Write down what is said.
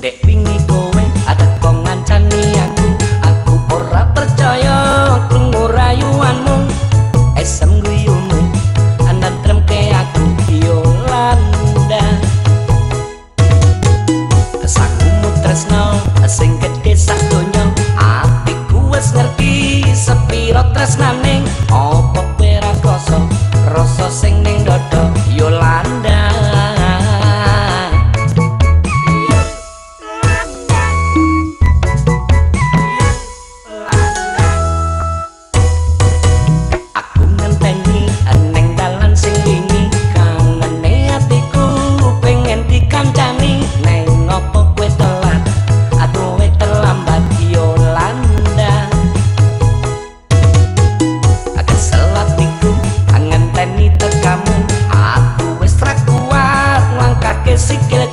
Ndek wingi kowe atek kong ngancani aku. Aku ora percaya krungu rayuanmu. Esem guyumu ana tremke aku yo landa. Asakmu tresno sing gedhe sak donya. Atiku wis ngerti sepiro tresnane. Opo pera koso rasa sing ning dada Yolanda sick of it